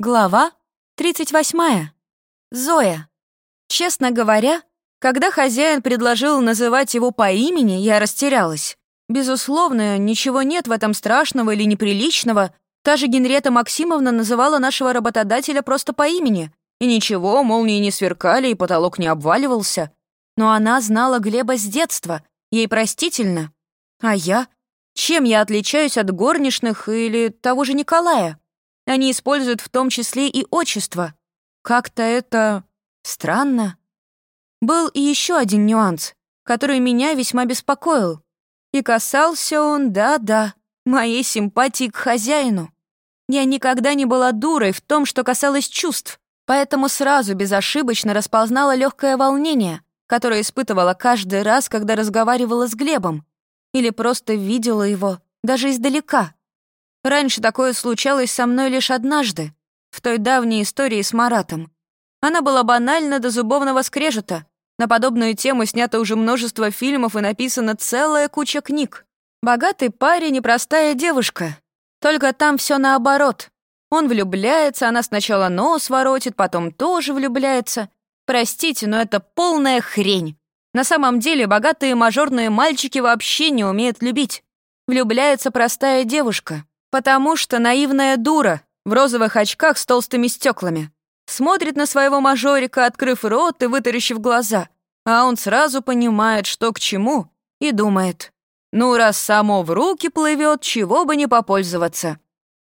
Глава 38. Зоя. Честно говоря, когда хозяин предложил называть его по имени, я растерялась. Безусловно, ничего нет в этом страшного или неприличного. Та же Генрета Максимовна называла нашего работодателя просто по имени. И ничего, молнии не сверкали, и потолок не обваливался. Но она знала Глеба с детства, ей простительно. А я? Чем я отличаюсь от горничных или того же Николая? Они используют в том числе и отчество. Как-то это... странно. Был и еще один нюанс, который меня весьма беспокоил. И касался он, да-да, моей симпатии к хозяину. Я никогда не была дурой в том, что касалось чувств, поэтому сразу безошибочно расползнала легкое волнение, которое испытывала каждый раз, когда разговаривала с Глебом, или просто видела его, даже издалека. Раньше такое случалось со мной лишь однажды, в той давней истории с Маратом. Она была банальна до зубовного скрежета. На подобную тему снято уже множество фильмов и написана целая куча книг. Богатый парень и простая девушка. Только там все наоборот. Он влюбляется, она сначала нос воротит, потом тоже влюбляется. Простите, но это полная хрень. На самом деле богатые мажорные мальчики вообще не умеют любить. Влюбляется простая девушка. Потому что наивная дура в розовых очках с толстыми стеклами смотрит на своего мажорика, открыв рот и вытаращив глаза, а он сразу понимает, что к чему, и думает, ну, раз само в руки плывет, чего бы не попользоваться.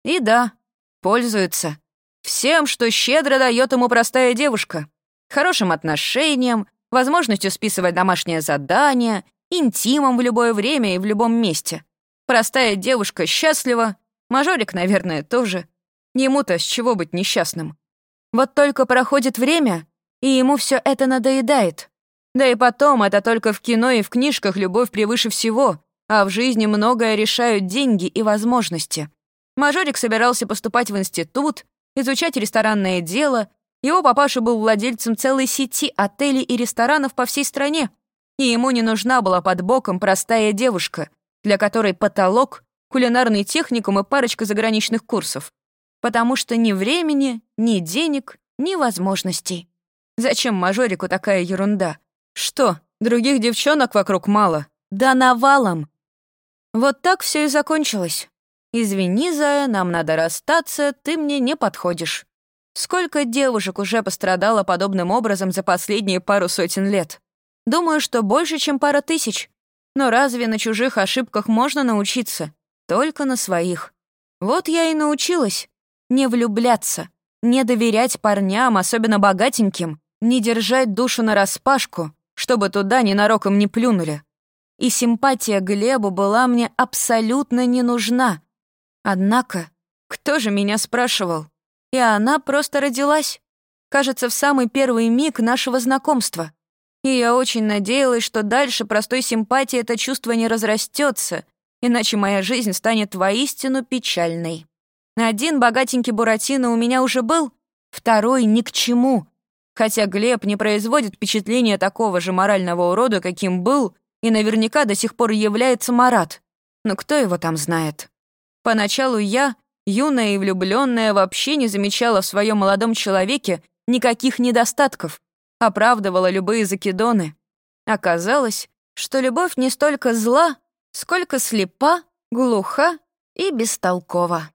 И да, пользуется. Всем, что щедро дает ему простая девушка. Хорошим отношением, возможностью списывать домашнее задание, интимом в любое время и в любом месте. Простая девушка счастлива, Мажорик, наверное, тоже. Ему-то с чего быть несчастным? Вот только проходит время, и ему все это надоедает. Да и потом, это только в кино и в книжках любовь превыше всего, а в жизни многое решают деньги и возможности. Мажорик собирался поступать в институт, изучать ресторанное дело. Его папаша был владельцем целой сети отелей и ресторанов по всей стране, и ему не нужна была под боком простая девушка, для которой потолок кулинарный техникум и парочка заграничных курсов. Потому что ни времени, ни денег, ни возможностей. Зачем мажорику такая ерунда? Что, других девчонок вокруг мало? Да навалом. Вот так все и закончилось. Извини, Зая, нам надо расстаться, ты мне не подходишь. Сколько девушек уже пострадало подобным образом за последние пару сотен лет? Думаю, что больше, чем пара тысяч. Но разве на чужих ошибках можно научиться? Только на своих. Вот я и научилась. Не влюбляться, не доверять парням, особенно богатеньким, не держать душу на распашку, чтобы туда ненароком не плюнули. И симпатия Глебу была мне абсолютно не нужна. Однако, кто же меня спрашивал? И она просто родилась. Кажется, в самый первый миг нашего знакомства. И я очень надеялась, что дальше простой симпатии это чувство не разрастется, иначе моя жизнь станет воистину печальной. Один богатенький Буратино у меня уже был, второй ни к чему. Хотя Глеб не производит впечатления такого же морального урода, каким был, и наверняка до сих пор является Марат. Но кто его там знает? Поначалу я, юная и влюбленная, вообще не замечала в своем молодом человеке никаких недостатков, оправдывала любые закидоны. Оказалось, что любовь не столько зла, сколько слепа, глуха и бестолкова.